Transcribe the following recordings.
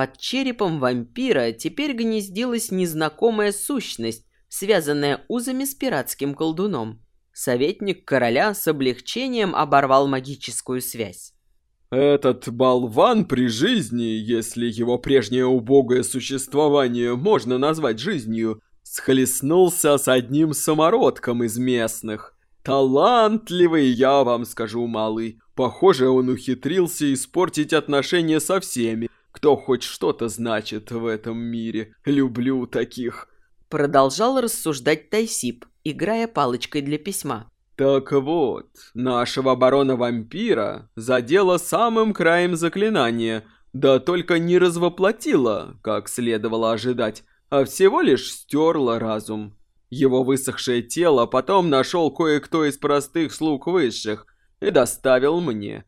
Под черепом вампира теперь гнездилась незнакомая сущность, связанная узами с пиратским колдуном. Советник короля с облегчением оборвал магическую связь. Этот болван при жизни, если его прежнее убогое существование можно назвать жизнью, схлестнулся с одним самородком из местных. Талантливый, я вам скажу, малый. Похоже, он ухитрился испортить отношения со всеми, кто хоть что-то значит в этом мире. Люблю таких. Продолжал рассуждать Тайсип, играя палочкой для письма. Так вот, нашего барона-вампира задело самым краем заклинания, да только не развоплотило, как следовало ожидать, а всего лишь стерло разум. Его высохшее тело потом нашел кое-кто из простых слуг высших и доставил мне.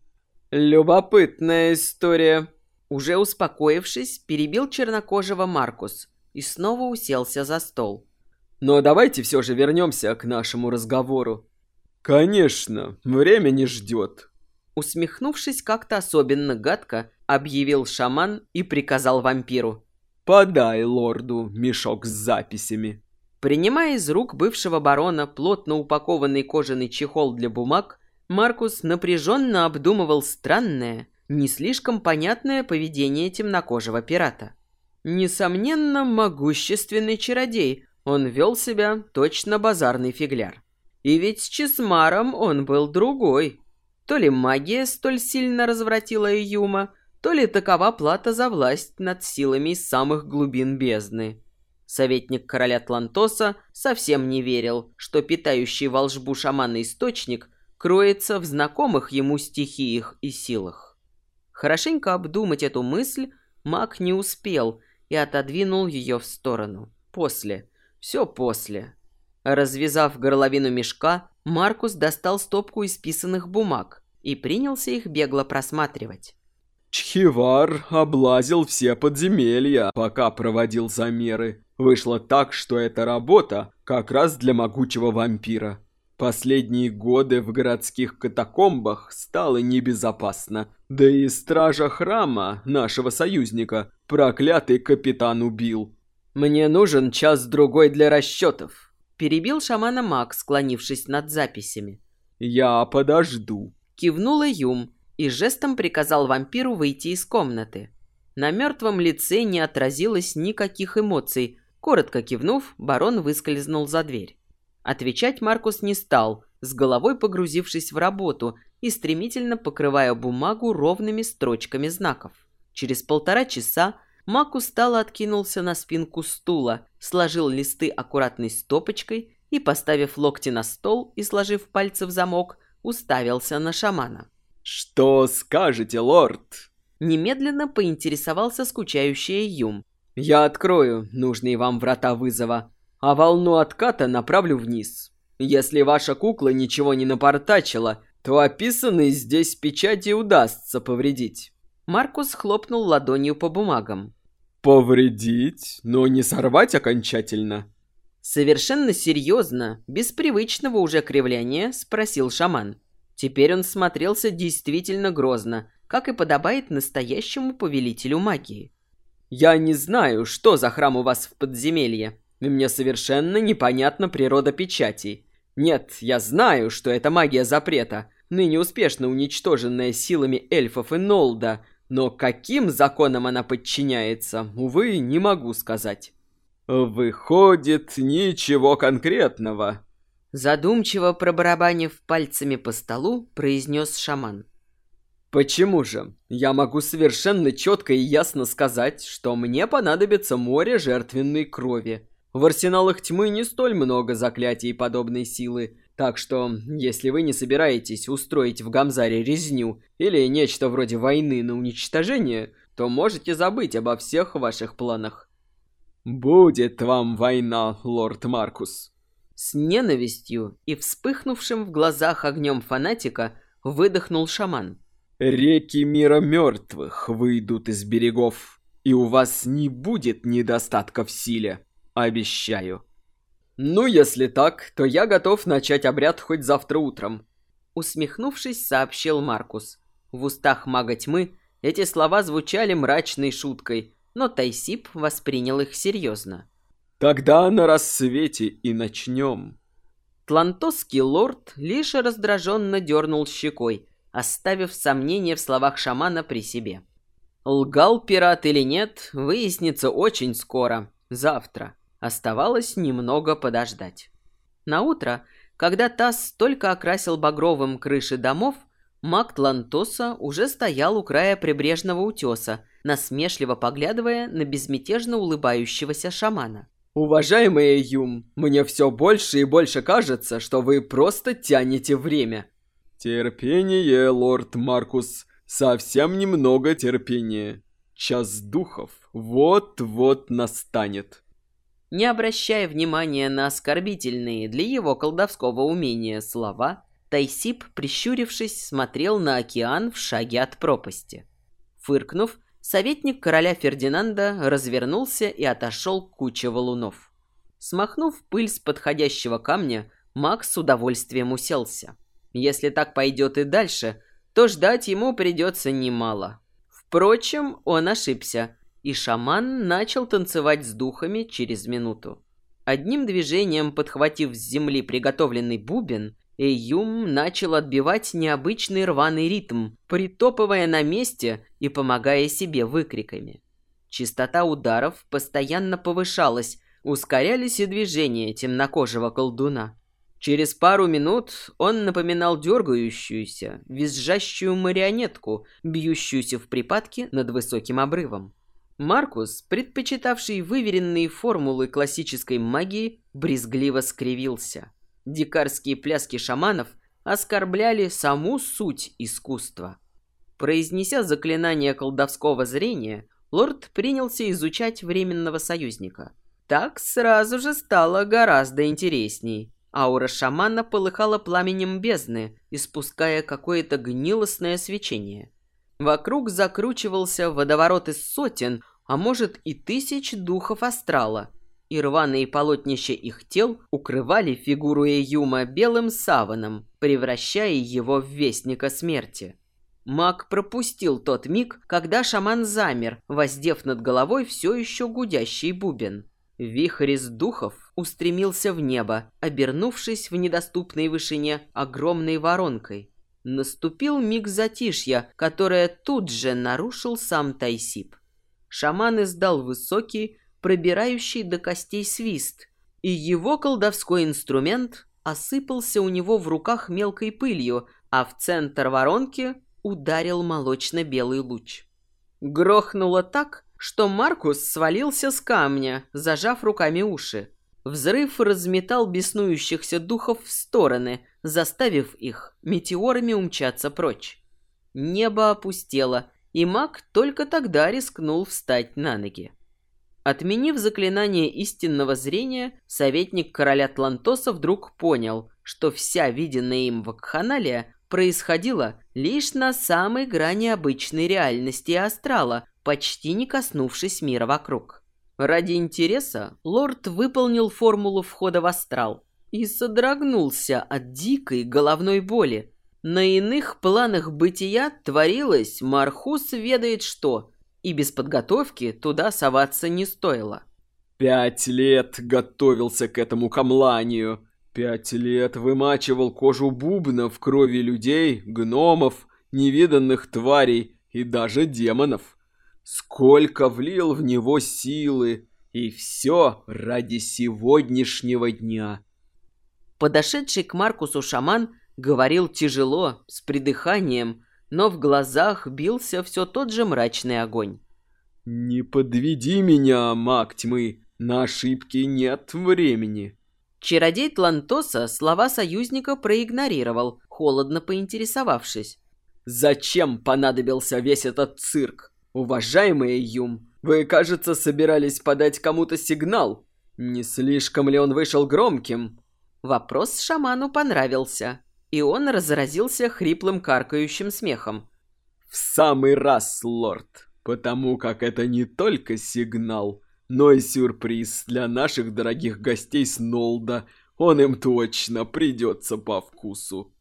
Любопытная история. Уже успокоившись, перебил чернокожего Маркус и снова уселся за стол. Но давайте все же вернемся к нашему разговору. «Конечно, время не ждет». Усмехнувшись как-то особенно гадко, объявил шаман и приказал вампиру. «Подай лорду мешок с записями». Принимая из рук бывшего барона плотно упакованный кожаный чехол для бумаг, Маркус напряженно обдумывал странное, не слишком понятное поведение темнокожего пирата. Несомненно, могущественный чародей, он вел себя точно базарный фигляр. И ведь с Чесмаром он был другой. То ли магия столь сильно развратила Июма, то ли такова плата за власть над силами из самых глубин бездны. Советник короля Тлантоса совсем не верил, что питающий волшбу шамана источник кроется в знакомых ему стихиях и силах. Хорошенько обдумать эту мысль маг не успел и отодвинул ее в сторону. После. Все после. Развязав горловину мешка, Маркус достал стопку исписанных бумаг и принялся их бегло просматривать. Чхивар облазил все подземелья, пока проводил замеры. Вышло так, что эта работа как раз для могучего вампира. Последние годы в городских катакомбах стало небезопасно. Да и стража храма, нашего союзника, проклятый капитан убил. «Мне нужен час-другой для расчетов», Перебил шамана маг, склонившись над записями. «Я подожду», — кивнула Юм и жестом приказал вампиру выйти из комнаты. На мертвом лице не отразилось никаких эмоций. Коротко кивнув, барон выскользнул за дверь. Отвечать Маркус не стал, с головой погрузившись в работу и стремительно покрывая бумагу ровными строчками знаков. Через полтора часа Мак устало откинулся на спинку стула, сложил листы аккуратной стопочкой и, поставив локти на стол и сложив пальцы в замок, уставился на шамана. «Что скажете, лорд?» Немедленно поинтересовался скучающий Юм. «Я открою нужные вам врата вызова, а волну отката направлю вниз. Если ваша кукла ничего не напортачила, то описанные здесь печати удастся повредить. Маркус хлопнул ладонью по бумагам. «Повредить, но не сорвать окончательно?» Совершенно серьезно, без привычного уже кривляния, спросил шаман. Теперь он смотрелся действительно грозно, как и подобает настоящему повелителю магии. «Я не знаю, что за храм у вас в подземелье, и мне совершенно непонятна природа печатей. Нет, я знаю, что это магия запрета, ныне успешно уничтоженная силами эльфов и Нолда, но каким законам она подчиняется, увы, не могу сказать. Выходит, ничего конкретного. Задумчиво пробарабанив пальцами по столу, произнес шаман. Почему же? Я могу совершенно четко и ясно сказать, что мне понадобится море жертвенной крови. В арсеналах тьмы не столь много заклятий подобной силы, так что, если вы не собираетесь устроить в Гамзаре резню или нечто вроде войны на уничтожение, то можете забыть обо всех ваших планах. Будет вам война, лорд Маркус. С ненавистью и вспыхнувшим в глазах огнем фанатика выдохнул шаман. Реки мира мертвых выйдут из берегов, и у вас не будет недостатка в силе, обещаю. «Ну, если так, то я готов начать обряд хоть завтра утром», усмехнувшись, сообщил Маркус. В устах мага тьмы эти слова звучали мрачной шуткой, но Тайсип воспринял их серьезно. «Тогда на рассвете и начнем». Тлантосский лорд лишь раздраженно дернул щекой, оставив сомнение в словах шамана при себе. Лгал пират или нет, выяснится очень скоро, завтра. Оставалось немного подождать. На утро, когда Тасс только окрасил багровым крыши домов, маг Тлантоса уже стоял у края прибрежного утеса, насмешливо поглядывая на безмятежно улыбающегося шамана. «Уважаемый Юм, мне все больше и больше кажется, что вы просто тянете время». «Терпение, лорд Маркус, совсем немного терпения. Час духов вот-вот настанет». Не обращая внимания на оскорбительные для его колдовского умения слова, Тайсип, прищурившись, смотрел на океан в шаге от пропасти. Фыркнув, советник короля Фердинанда развернулся и отошел к куче валунов. Смахнув пыль с подходящего камня, Макс с удовольствием уселся. Если так пойдет и дальше, то ждать ему придется немало. Впрочем, он ошибся, и шаман начал танцевать с духами через минуту. Одним движением подхватив с земли приготовленный бубен, Эйюм начал отбивать необычный рваный ритм, притопывая на месте и помогая себе выкриками. Частота ударов постоянно повышалась, ускорялись и движения темнокожего колдуна. Через пару минут он напоминал дергающуюся, визжащую марионетку, бьющуюся в припадке над высоким обрывом. Маркус, предпочитавший выверенные формулы классической магии, брезгливо скривился – Дикарские пляски шаманов оскорбляли саму суть искусства. Произнеся заклинание колдовского зрения, лорд принялся изучать временного союзника. Так сразу же стало гораздо интересней. Аура шамана полыхала пламенем бездны, испуская какое-то гнилостное свечение. Вокруг закручивался водоворот из сотен, а может и тысяч духов астрала – и рваные полотнища их тел укрывали фигуру Эюма белым саваном, превращая его в вестника смерти. Маг пропустил тот миг, когда шаман замер, воздев над головой все еще гудящий бубен. Вихрь из духов устремился в небо, обернувшись в недоступной вышине огромной воронкой. Наступил миг затишья, которое тут же нарушил сам Тайсип. Шаман издал высокий, пробирающий до костей свист, и его колдовской инструмент осыпался у него в руках мелкой пылью, а в центр воронки ударил молочно-белый луч. Грохнуло так, что Маркус свалился с камня, зажав руками уши. Взрыв разметал беснующихся духов в стороны, заставив их метеорами умчаться прочь. Небо опустело, и маг только тогда рискнул встать на ноги. Отменив заклинание истинного зрения, советник короля Тлантоса вдруг понял, что вся виденная им вакханалия происходила лишь на самой грани обычной реальности астрала, почти не коснувшись мира вокруг. Ради интереса лорд выполнил формулу входа в астрал и содрогнулся от дикой головной боли. На иных планах бытия творилось Мархус ведает что – и без подготовки туда соваться не стоило. Пять лет готовился к этому камланию. Пять лет вымачивал кожу бубна в крови людей, гномов, невиданных тварей и даже демонов. Сколько влил в него силы, и все ради сегодняшнего дня. Подошедший к Маркусу шаман говорил тяжело, с придыханием, но в глазах бился все тот же мрачный огонь. «Не подведи меня, маг тьмы, на ошибки нет времени». Чародей Тлантоса слова союзника проигнорировал, холодно поинтересовавшись. «Зачем понадобился весь этот цирк? Уважаемый Юм, вы, кажется, собирались подать кому-то сигнал. Не слишком ли он вышел громким?» Вопрос шаману понравился и он разразился хриплым каркающим смехом. «В самый раз, лорд, потому как это не только сигнал, но и сюрприз для наших дорогих гостей с Нолда. Он им точно придется по вкусу».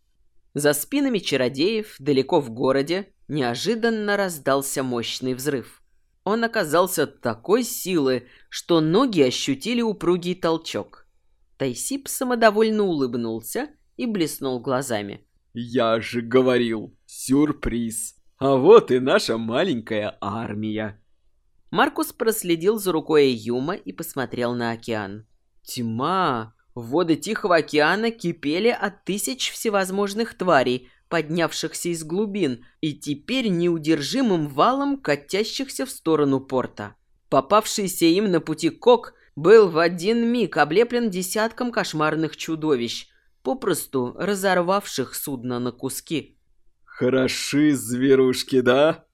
За спинами чародеев, далеко в городе, неожиданно раздался мощный взрыв. Он оказался такой силы, что ноги ощутили упругий толчок. Тайсип самодовольно улыбнулся и блеснул глазами. «Я же говорил, сюрприз. А вот и наша маленькая армия». Маркус проследил за рукой Юма и посмотрел на океан. Тьма! Воды Тихого океана кипели от тысяч всевозможных тварей, поднявшихся из глубин, и теперь неудержимым валом катящихся в сторону порта. Попавшийся им на пути Кок был в один миг облеплен десятком кошмарных чудовищ, попросту разорвавших судно на куски. «Хороши зверушки, да?»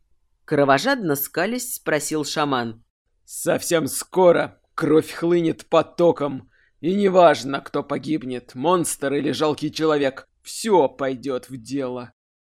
Кровожадно скались спросил шаман. «Совсем скоро кровь хлынет потоком, и неважно, кто погибнет, монстр или жалкий человек, все пойдет в дело».